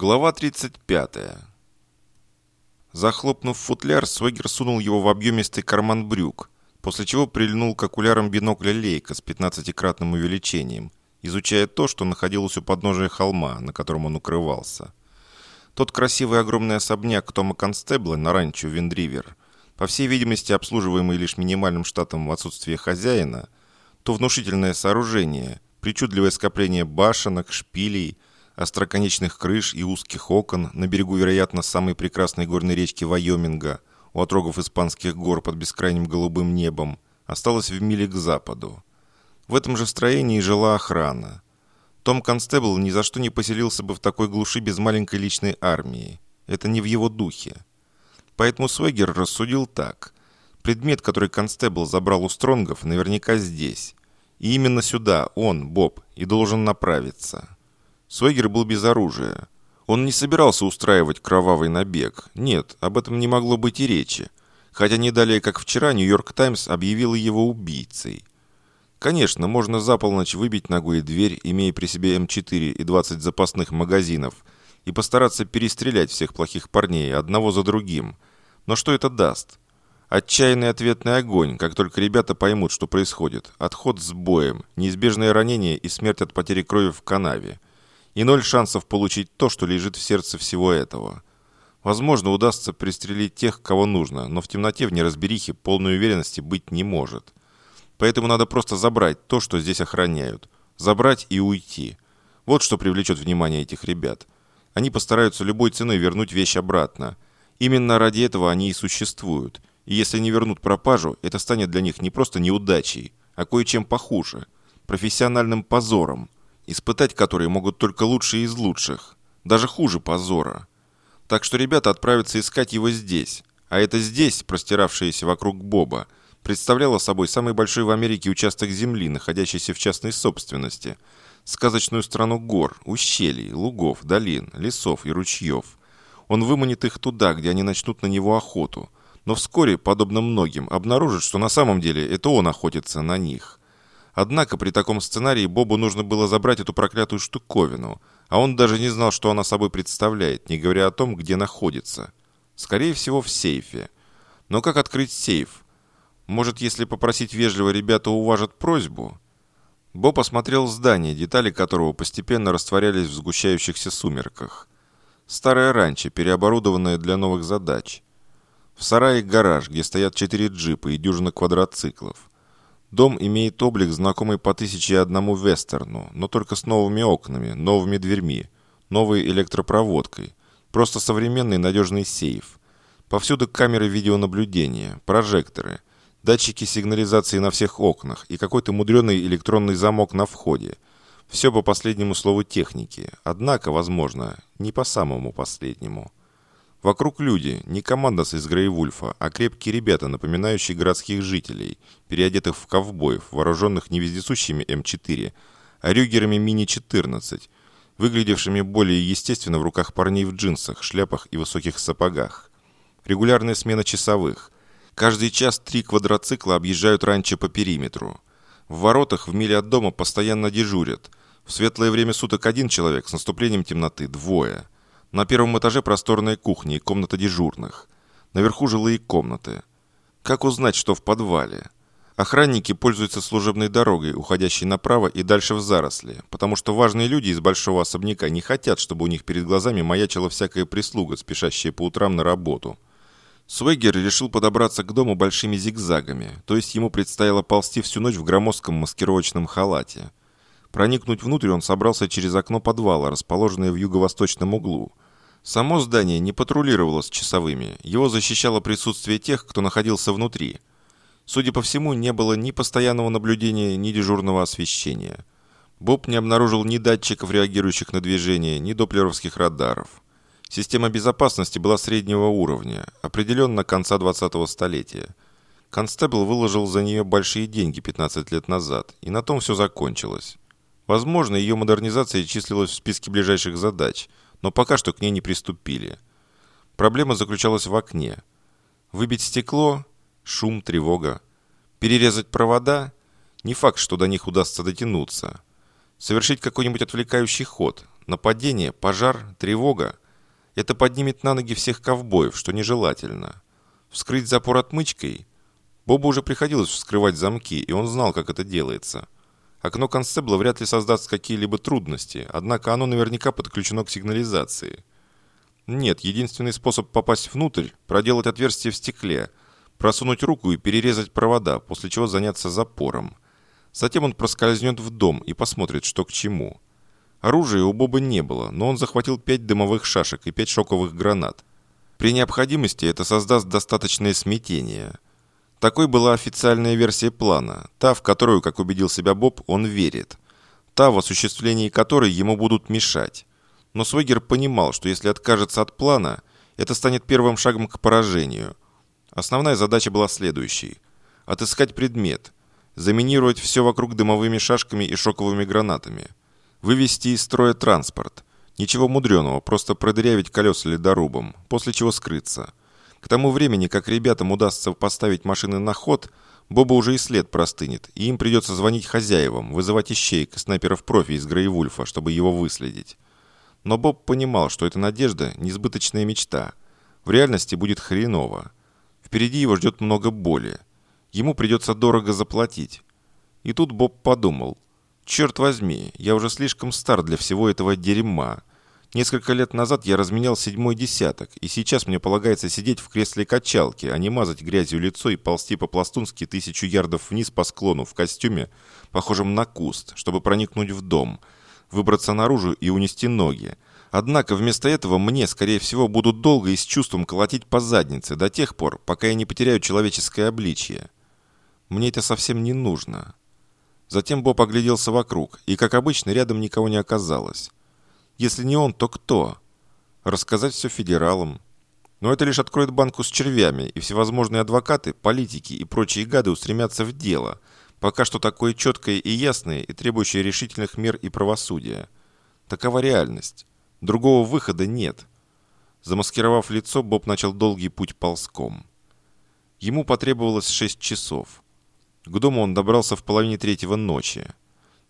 Глава 35. Захлопнув футляр, Свегер сунул его в объемистый карман брюк, после чего прильнул к окулярам бинокля Лейка с 15-кратным увеличением, изучая то, что находилось у подножия холма, на котором он укрывался. Тот красивый огромный особняк Тома Констебла на ранчо Виндривер, по всей видимости обслуживаемый лишь минимальным штатом в отсутствие хозяина, то внушительное сооружение, причудливое скопление башенок, шпилей – остроконечных крыш и узких окон на берегу, вероятно, самой прекрасной горной речки Вайоминга, у отрогов испанских гор под бескрайним голубым небом, осталось в миле к западу. В этом же строении жила охрана. Том Констебл ни за что не поселился бы в такой глуши без маленькой личной армии. Это не в его духе. Поэтому Свегер рассудил так. Предмет, который Констебл забрал у Стронгов, наверняка здесь. И именно сюда он, Боб, и должен направиться. Свегер был без оружия. Он не собирался устраивать кровавый набег. Нет, об этом не могло быть и речи. Хотя не далее, как вчера, «Нью-Йорк Таймс» объявил его убийцей. Конечно, можно за полночь выбить ногой дверь, имея при себе М4 и 20 запасных магазинов, и постараться перестрелять всех плохих парней, одного за другим. Но что это даст? Отчаянный ответный огонь, как только ребята поймут, что происходит. Отход с боем, неизбежное ранение и смерть от потери крови в канаве и ноль шансов получить то, что лежит в сердце всего этого. Возможно, удастся пристрелить тех, кого нужно, но в темноте в неразберихе полной уверенности быть не может. Поэтому надо просто забрать то, что здесь охраняют. Забрать и уйти. Вот что привлечет внимание этих ребят. Они постараются любой ценой вернуть вещь обратно. Именно ради этого они и существуют. И если не вернут пропажу, это станет для них не просто неудачей, а кое-чем похуже. Профессиональным позором – испытать которые могут только лучшие из лучших, даже хуже позора. Так что ребята отправятся искать его здесь, а это здесь, простиравшееся вокруг Боба, представляло собой самый большой в Америке участок земли, находящийся в частной собственности, сказочную страну гор, ущелий, лугов, долин, лесов и ручьев. Он выманит их туда, где они начнут на него охоту, но вскоре, подобно многим, обнаружит, что на самом деле это он охотится на них. Однако при таком сценарии Бобу нужно было забрать эту проклятую штуковину, а он даже не знал, что она собой представляет, не говоря о том, где находится. Скорее всего, в сейфе. Но как открыть сейф? Может, если попросить вежливо, ребята уважат просьбу? Боб осмотрел здание, детали которого постепенно растворялись в сгущающихся сумерках. Старое ранчо, переоборудованное для новых задач. В сарае гараж, где стоят четыре джипа и дюжина квадроциклов. Дом имеет облик, знакомый по тысяче одному вестерну, но только с новыми окнами, новыми дверьми, новой электропроводкой. Просто современный надежный сейф. Повсюду камеры видеонаблюдения, прожекторы, датчики сигнализации на всех окнах и какой-то мудреный электронный замок на входе. Все по последнему слову техники, однако, возможно, не по самому последнему. Вокруг люди, не команда из Грейвульфа, а крепкие ребята, напоминающие городских жителей, переодетых в ковбоев, вооруженных не вездесущими М4, а рюгерами Мини-14, выглядевшими более естественно в руках парней в джинсах, шляпах и высоких сапогах. Регулярная смена часовых. Каждый час три квадроцикла объезжают раньше по периметру. В воротах в миле от дома постоянно дежурят. В светлое время суток один человек, с наступлением темноты двое – на первом этаже просторная кухня и комната дежурных. Наверху жилые комнаты. Как узнать, что в подвале? Охранники пользуются служебной дорогой, уходящей направо и дальше в заросли, потому что важные люди из большого особняка не хотят, чтобы у них перед глазами маячила всякая прислуга, спешащая по утрам на работу. Свегер решил подобраться к дому большими зигзагами, то есть ему предстояло ползти всю ночь в громоздком маскировочном халате. Проникнуть внутрь он собрался через окно подвала, расположенное в юго-восточном углу. Само здание не патрулировалось часовыми, его защищало присутствие тех, кто находился внутри. Судя по всему, не было ни постоянного наблюдения, ни дежурного освещения. Боб не обнаружил ни датчиков, реагирующих на движение, ни доплеровских радаров. Система безопасности была среднего уровня, определенно конца 20-го столетия. Констебл выложил за нее большие деньги 15 лет назад, и на том все закончилось. Возможно, ее модернизация числилась в списке ближайших задач, но пока что к ней не приступили. Проблема заключалась в окне. Выбить стекло – шум, тревога. Перерезать провода – не факт, что до них удастся дотянуться. Совершить какой-нибудь отвлекающий ход нападение, пожар, тревога – это поднимет на ноги всех ковбоев, что нежелательно. Вскрыть запор отмычкой? Бобу уже приходилось вскрывать замки, и он знал, как это делается. Окно констебла вряд ли создаст какие-либо трудности, однако оно наверняка подключено к сигнализации. Нет, единственный способ попасть внутрь – проделать отверстие в стекле, просунуть руку и перерезать провода, после чего заняться запором. Затем он проскользнет в дом и посмотрит, что к чему. Оружия у Боба не было, но он захватил пять дымовых шашек и пять шоковых гранат. При необходимости это создаст достаточное смятение. Такой была официальная версия плана, та, в которую, как убедил себя Боб, он верит. Та, в осуществлении которой ему будут мешать. Но Свегер понимал, что если откажется от плана, это станет первым шагом к поражению. Основная задача была следующей. Отыскать предмет. Заминировать все вокруг дымовыми шашками и шоковыми гранатами. Вывести из строя транспорт. Ничего мудреного, просто продырявить колеса ледорубом, после чего скрыться. К тому времени, как ребятам удастся поставить машины на ход, Боба уже и след простынет, и им придется звонить хозяевам, вызывать ищейк, снайперов-профи из Грейвульфа, чтобы его выследить. Но Боб понимал, что эта надежда – несбыточная мечта. В реальности будет хреново. Впереди его ждет много боли. Ему придется дорого заплатить. И тут Боб подумал. «Черт возьми, я уже слишком стар для всего этого дерьма. Несколько лет назад я разменял седьмой десяток, и сейчас мне полагается сидеть в кресле качалки, а не мазать грязью лицо и ползти по-пластунски тысячу ярдов вниз по склону в костюме, похожем на куст, чтобы проникнуть в дом, выбраться наружу и унести ноги. Однако вместо этого мне, скорее всего, будут долго и с чувством колотить по заднице до тех пор, пока я не потеряю человеческое обличие. Мне это совсем не нужно. Затем Боб огляделся вокруг, и, как обычно, рядом никого не оказалось. Если не он, то кто? Рассказать все федералам. Но это лишь откроет банку с червями, и всевозможные адвокаты, политики и прочие гады устремятся в дело, пока что такое четкое и ясное, и требующее решительных мер и правосудия. Такова реальность. Другого выхода нет. Замаскировав лицо, Боб начал долгий путь ползком. Ему потребовалось шесть часов. К дому он добрался в половине третьего ночи.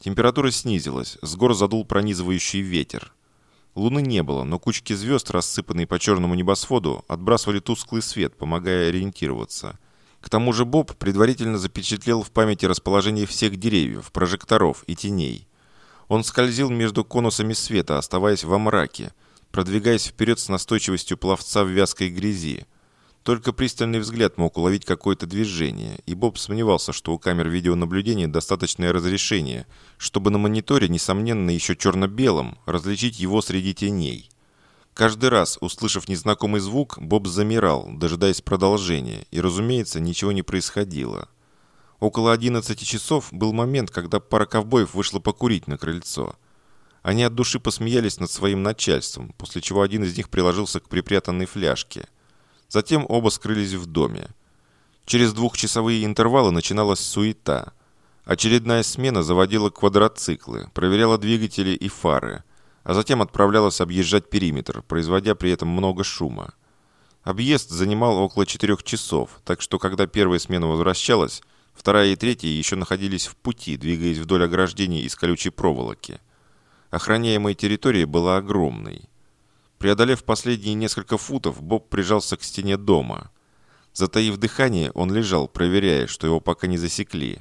Температура снизилась, с гор задул пронизывающий ветер. Луны не было, но кучки звезд, рассыпанные по черному небосводу, отбрасывали тусклый свет, помогая ориентироваться. К тому же Боб предварительно запечатлел в памяти расположение всех деревьев, прожекторов и теней. Он скользил между конусами света, оставаясь во мраке, продвигаясь вперед с настойчивостью пловца в вязкой грязи. Только пристальный взгляд мог уловить какое-то движение, и Боб сомневался, что у камер видеонаблюдения достаточное разрешение, чтобы на мониторе, несомненно, еще черно-белом, различить его среди теней. Каждый раз, услышав незнакомый звук, Боб замирал, дожидаясь продолжения, и, разумеется, ничего не происходило. Около 11 часов был момент, когда пара ковбоев вышла покурить на крыльцо. Они от души посмеялись над своим начальством, после чего один из них приложился к припрятанной фляжке – Затем оба скрылись в доме. Через двухчасовые интервалы начиналась суета. Очередная смена заводила квадроциклы, проверяла двигатели и фары, а затем отправлялась объезжать периметр, производя при этом много шума. Объезд занимал около четырех часов, так что когда первая смена возвращалась, вторая и третья еще находились в пути, двигаясь вдоль ограждений из колючей проволоки. Охраняемая территория была огромной. Преодолев последние несколько футов, Боб прижался к стене дома. Затаив дыхание, он лежал, проверяя, что его пока не засекли.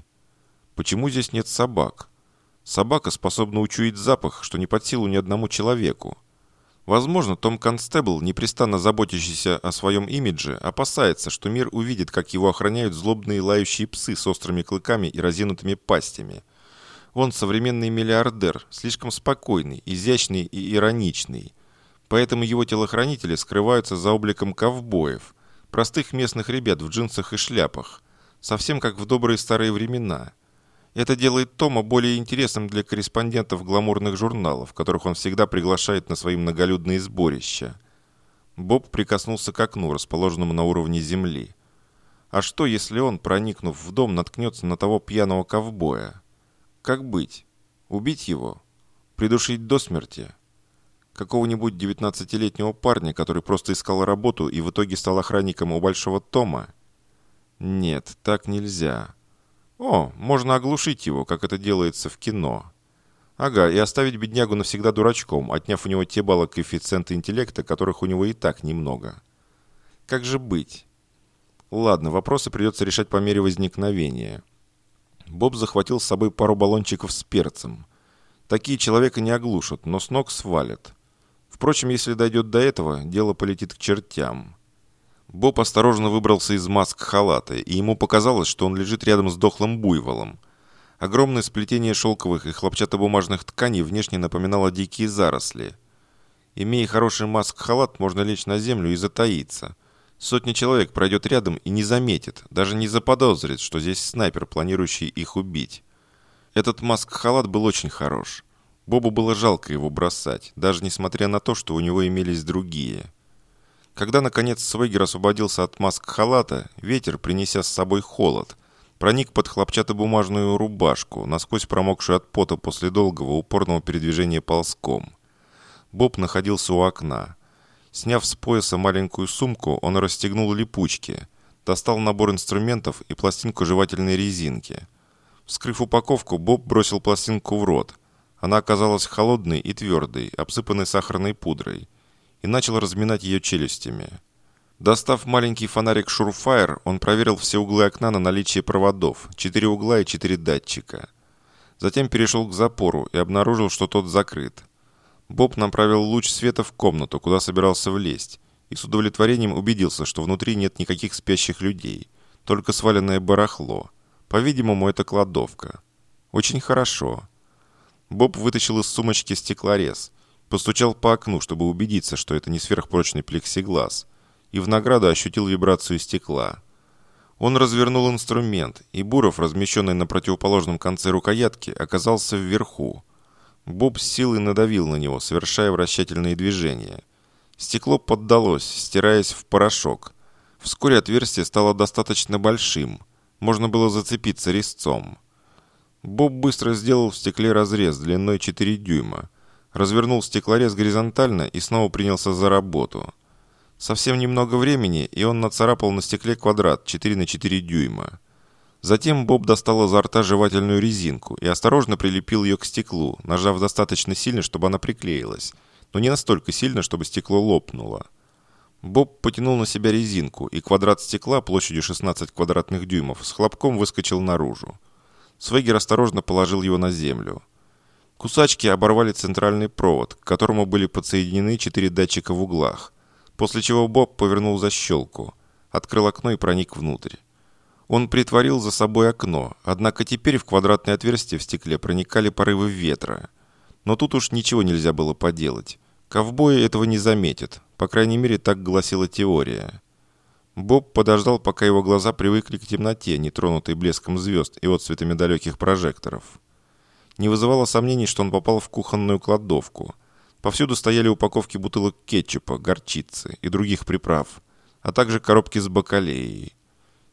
Почему здесь нет собак? Собака способна учуять запах, что не под силу ни одному человеку. Возможно, Том Констебл, непрестанно заботящийся о своем имидже, опасается, что мир увидит, как его охраняют злобные лающие псы с острыми клыками и разинутыми пастями. Он современный миллиардер, слишком спокойный, изящный и ироничный. Поэтому его телохранители скрываются за обликом ковбоев, простых местных ребят в джинсах и шляпах, совсем как в добрые старые времена. Это делает Тома более интересным для корреспондентов гламурных журналов, которых он всегда приглашает на свои многолюдные сборища. Боб прикоснулся к окну, расположенному на уровне земли. А что, если он, проникнув в дом, наткнется на того пьяного ковбоя? Как быть? Убить его? Придушить до смерти? Какого-нибудь 19-летнего парня, который просто искал работу и в итоге стал охранником у Большого Тома? Нет, так нельзя. О, можно оглушить его, как это делается в кино. Ага, и оставить беднягу навсегда дурачком, отняв у него те баллы коэффициента интеллекта, которых у него и так немного. Как же быть? Ладно, вопросы придется решать по мере возникновения. Боб захватил с собой пару баллончиков с перцем. Такие человека не оглушат, но с ног свалят. Впрочем, если дойдет до этого, дело полетит к чертям. Боб осторожно выбрался из маск халата, и ему показалось, что он лежит рядом с дохлым буйволом – Огромное сплетение шелковых и хлопчатобумажных тканей внешне напоминало дикие заросли. Имея хороший маск-халат, можно лечь на землю и затаиться. Сотни человек пройдет рядом и не заметит, даже не заподозрит, что здесь снайпер, планирующий их убить. Этот маск-халат был очень хорош. Бобу было жалко его бросать, даже несмотря на то, что у него имелись другие. Когда, наконец, Свегер освободился от маск-халата, ветер, принеся с собой холод, проник под хлопчатобумажную рубашку, насквозь промокшую от пота после долгого упорного передвижения ползком. Боб находился у окна. Сняв с пояса маленькую сумку, он расстегнул липучки, достал набор инструментов и пластинку жевательной резинки. Вскрыв упаковку, Боб бросил пластинку в рот. Она оказалась холодной и твердой, обсыпанной сахарной пудрой, и начал разминать ее челюстями. Достав маленький фонарик Шурфайр, он проверил все углы окна на наличие проводов, четыре угла и четыре датчика. Затем перешел к запору и обнаружил, что тот закрыт. Боб направил луч света в комнату, куда собирался влезть, и с удовлетворением убедился, что внутри нет никаких спящих людей, только сваленное барахло. По-видимому, это кладовка. Очень хорошо. Боб вытащил из сумочки стеклорез, постучал по окну, чтобы убедиться, что это не сверхпрочный плексиглаз – и в награду ощутил вибрацию стекла. Он развернул инструмент, и Буров, размещенный на противоположном конце рукоятки, оказался вверху. Боб с силой надавил на него, совершая вращательные движения. Стекло поддалось, стираясь в порошок. Вскоре отверстие стало достаточно большим. Можно было зацепиться резцом. Боб быстро сделал в стекле разрез длиной 4 дюйма. Развернул стеклорез горизонтально и снова принялся за работу. Совсем немного времени, и он нацарапал на стекле квадрат 4 на 4 дюйма. Затем Боб достал изо рта жевательную резинку и осторожно прилепил ее к стеклу, нажав достаточно сильно, чтобы она приклеилась, но не настолько сильно, чтобы стекло лопнуло. Боб потянул на себя резинку, и квадрат стекла площадью 16 квадратных дюймов с хлопком выскочил наружу. Свегер осторожно положил его на землю. Кусачки оборвали центральный провод, к которому были подсоединены четыре датчика в углах – После чего Боб повернул защелку, открыл окно и проник внутрь. Он притворил за собой окно, однако теперь в квадратное отверстие в стекле проникали порывы ветра. Но тут уж ничего нельзя было поделать. Ковбои этого не заметят, по крайней мере так гласила теория. Боб подождал, пока его глаза привыкли к темноте, нетронутой блеском звезд и отцветами далеких прожекторов. Не вызывало сомнений, что он попал в кухонную кладовку – Повсюду стояли упаковки бутылок кетчупа, горчицы и других приправ, а также коробки с бакалеей.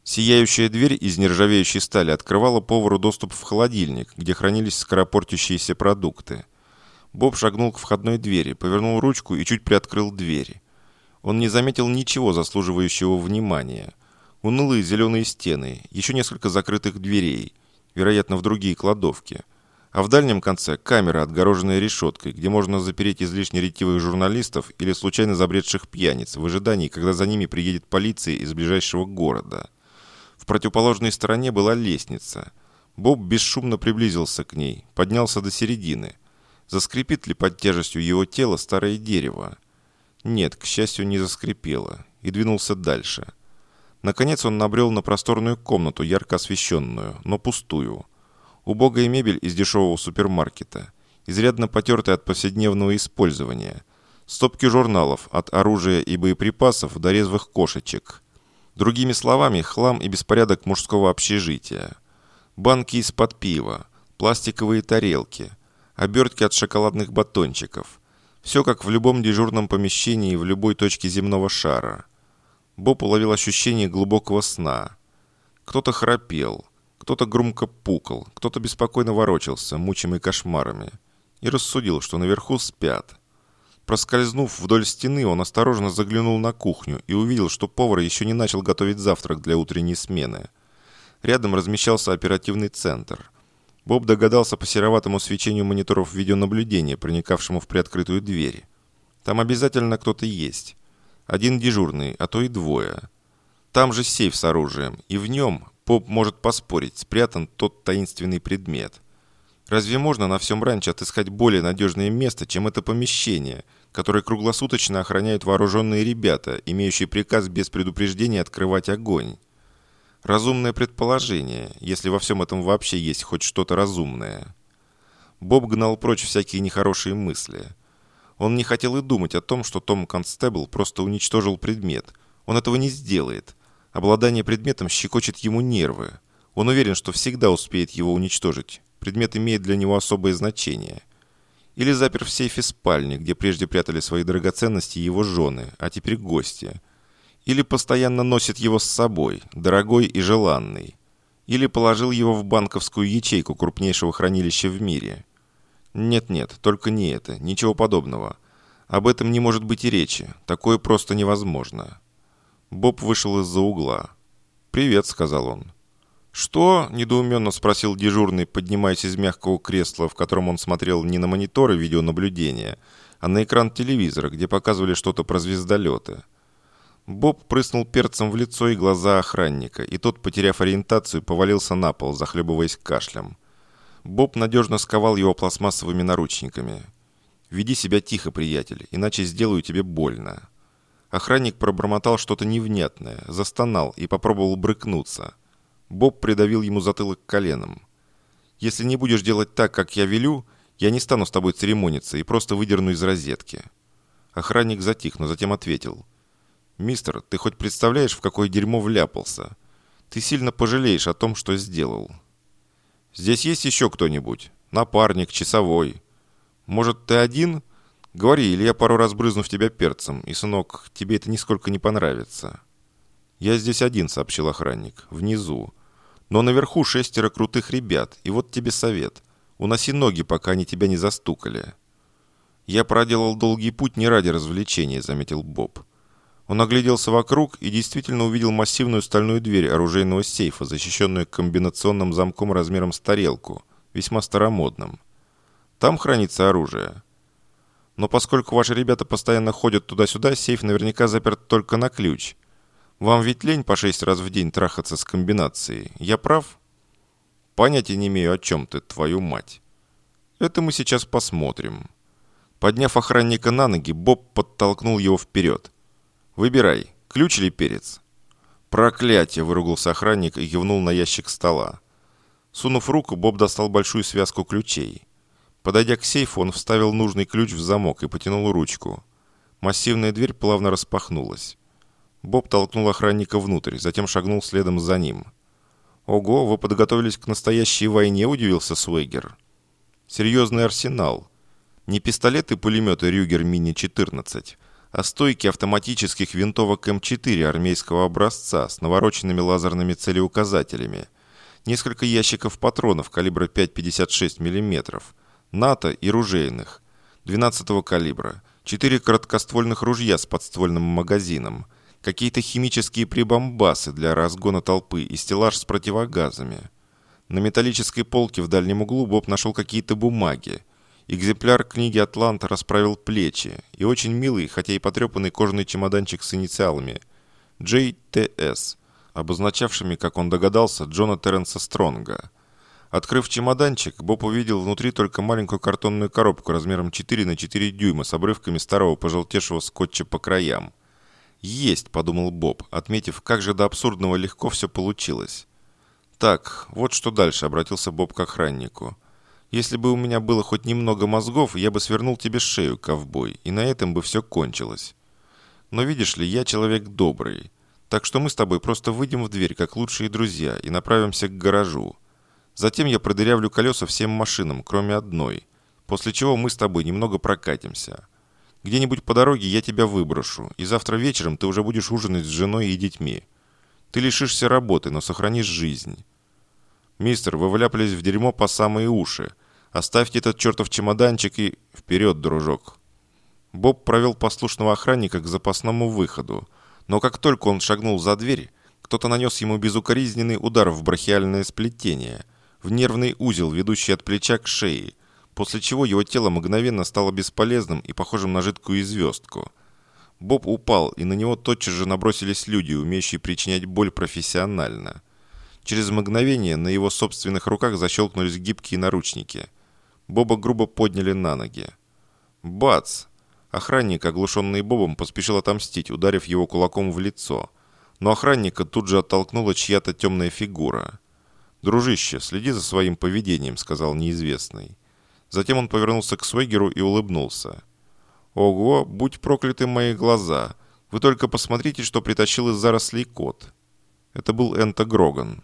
Сияющая дверь из нержавеющей стали открывала повару доступ в холодильник, где хранились скоропортящиеся продукты. Боб шагнул к входной двери, повернул ручку и чуть приоткрыл дверь. Он не заметил ничего заслуживающего внимания. Унылые зеленые стены, еще несколько закрытых дверей, вероятно, в другие кладовки – а в дальнем конце камера, отгороженная решеткой, где можно запереть излишне ретивых журналистов или случайно забредших пьяниц в ожидании, когда за ними приедет полиция из ближайшего города. В противоположной стороне была лестница. Боб бесшумно приблизился к ней, поднялся до середины. Заскрипит ли под тяжестью его тела старое дерево? Нет, к счастью, не заскрипело. И двинулся дальше. Наконец он набрел на просторную комнату, ярко освещенную, но пустую – Убогая мебель из дешевого супермаркета, изрядно потертая от повседневного использования, стопки журналов от оружия и боеприпасов до резвых кошечек. Другими словами, хлам и беспорядок мужского общежития. Банки из-под пива, пластиковые тарелки, обертки от шоколадных батончиков. Все как в любом дежурном помещении в любой точке земного шара. Боб уловил ощущение глубокого сна. Кто-то храпел – кто-то громко пукал, кто-то беспокойно ворочался, мучимый кошмарами, и рассудил, что наверху спят. Проскользнув вдоль стены, он осторожно заглянул на кухню и увидел, что повар еще не начал готовить завтрак для утренней смены. Рядом размещался оперативный центр. Боб догадался по сероватому свечению мониторов видеонаблюдения, проникавшему в приоткрытую дверь. Там обязательно кто-то есть. Один дежурный, а то и двое. Там же сейф с оружием, и в нем, Боб может поспорить, спрятан тот таинственный предмет. Разве можно на всем ранчо отыскать более надежное место, чем это помещение, которое круглосуточно охраняют вооруженные ребята, имеющие приказ без предупреждения открывать огонь? Разумное предположение, если во всем этом вообще есть хоть что-то разумное. Боб гнал прочь всякие нехорошие мысли. Он не хотел и думать о том, что Том Констебл просто уничтожил предмет. Он этого не сделает. Обладание предметом щекочет ему нервы. Он уверен, что всегда успеет его уничтожить. Предмет имеет для него особое значение. Или запер в сейфе спальни, где прежде прятали свои драгоценности его жены, а теперь гости – или постоянно носит его с собой, дорогой и желанный. Или положил его в банковскую ячейку крупнейшего хранилища в мире. Нет-нет, только не это, ничего подобного. Об этом не может быть и речи, такое просто невозможно. Боб вышел из-за угла. «Привет», — сказал он. «Что?» – недоуменно спросил дежурный, поднимаясь из мягкого кресла, в котором он смотрел не на мониторы видеонаблюдения, а на экран телевизора, где показывали что-то про звездолеты. Боб прыснул перцем в лицо и глаза охранника, и тот, потеряв ориентацию, повалился на пол, захлебываясь кашлем. Боб надежно сковал его пластмассовыми наручниками. «Веди себя тихо, приятель, иначе сделаю тебе больно». Охранник пробормотал что-то невнятное, застонал и попробовал брыкнуться. Боб придавил ему затылок коленом. «Если не будешь делать так, как я велю, я не стану с тобой церемониться и просто выдерну из розетки». Охранник затих, но затем ответил – «Мистер, ты хоть представляешь, в какое дерьмо вляпался? Ты сильно пожалеешь о том, что сделал». «Здесь есть еще кто-нибудь? Напарник, часовой? Может, ты один? Говори, или я пару раз брызну в тебя перцем, и, сынок, тебе это нисколько не понравится». «Я здесь один», — сообщил охранник, — «внизу. Но наверху шестеро крутых ребят, и вот тебе совет. Уноси ноги, пока они тебя не застукали». «Я проделал долгий путь не ради развлечения», — заметил Боб. Он огляделся вокруг и действительно увидел массивную стальную дверь оружейного сейфа, защищенную комбинационным замком размером с тарелку, весьма старомодным. Там хранится оружие. Но поскольку ваши ребята постоянно ходят туда-сюда, сейф наверняка заперт только на ключ. Вам ведь лень по шесть раз в день трахаться с комбинацией. Я прав? Понятия не имею, о чем ты, твою мать. Это мы сейчас посмотрим. Подняв охранника на ноги, Боб подтолкнул его вперед. «Выбирай, ключ или перец?» «Проклятие!» – выругался охранник и кивнул на ящик стола. Сунув руку, Боб достал большую связку ключей. Подойдя к сейфу, он вставил нужный ключ в замок и потянул ручку. Массивная дверь плавно распахнулась. Боб толкнул охранника внутрь, затем шагнул следом за ним. «Ого, вы подготовились к настоящей войне?» – удивился Суэгер. «Серьезный арсенал. Не пистолеты и пулеметы Рюгер Мини-14, а стойки автоматических винтовок М4 армейского образца с навороченными лазерными целеуказателями, несколько ящиков патронов калибра 5,56 мм, НАТО и ружейных, 12 калибра, 4 короткоствольных ружья с подствольным магазином, какие-то химические прибамбасы для разгона толпы и стеллаж с противогазами. На металлической полке в дальнем углу Боб нашел какие-то бумаги, Экземпляр книги «Атлант» расправил плечи, и очень милый, хотя и потрепанный кожаный чемоданчик с инициалами JTS, обозначавшими, как он догадался, Джона Терренса Стронга. Открыв чемоданчик, Боб увидел внутри только маленькую картонную коробку размером 4 на 4 дюйма с обрывками старого пожелтевшего скотча по краям. «Есть», — подумал Боб, отметив, как же до абсурдного легко все получилось. «Так, вот что дальше», — обратился Боб к охраннику. Если бы у меня было хоть немного мозгов, я бы свернул тебе шею, ковбой, и на этом бы все кончилось. Но видишь ли, я человек добрый. Так что мы с тобой просто выйдем в дверь, как лучшие друзья, и направимся к гаражу. Затем я продырявлю колеса всем машинам, кроме одной. После чего мы с тобой немного прокатимся. Где-нибудь по дороге я тебя выброшу, и завтра вечером ты уже будешь ужинать с женой и детьми. Ты лишишься работы, но сохранишь жизнь. «Мистер, вы вляпались в дерьмо по самые уши. Оставьте этот чертов чемоданчик и... Вперед, дружок!» Боб провел послушного охранника к запасному выходу. Но как только он шагнул за дверь, кто-то нанес ему безукоризненный удар в брахиальное сплетение. в нервный узел, ведущий от плеча к шее, после чего его тело мгновенно стало бесполезным и похожим на жидкую звездку. Боб упал, и на него тотчас же набросились люди, умеющие причинять боль профессионально. Через мгновение на его собственных руках защелкнулись гибкие наручники. Боба грубо подняли на ноги. Бац! Охранник, оглушенный Бобом, поспешил отомстить, ударив его кулаком в лицо. Но охранника тут же оттолкнула чья-то темная фигура. «Дружище, следи за своим поведением», — сказал неизвестный. Затем он повернулся к Свегеру и улыбнулся. «Ого, будь прокляты мои глаза! Вы только посмотрите, что притащил из зарослей кот!» Это был Энто Гроган.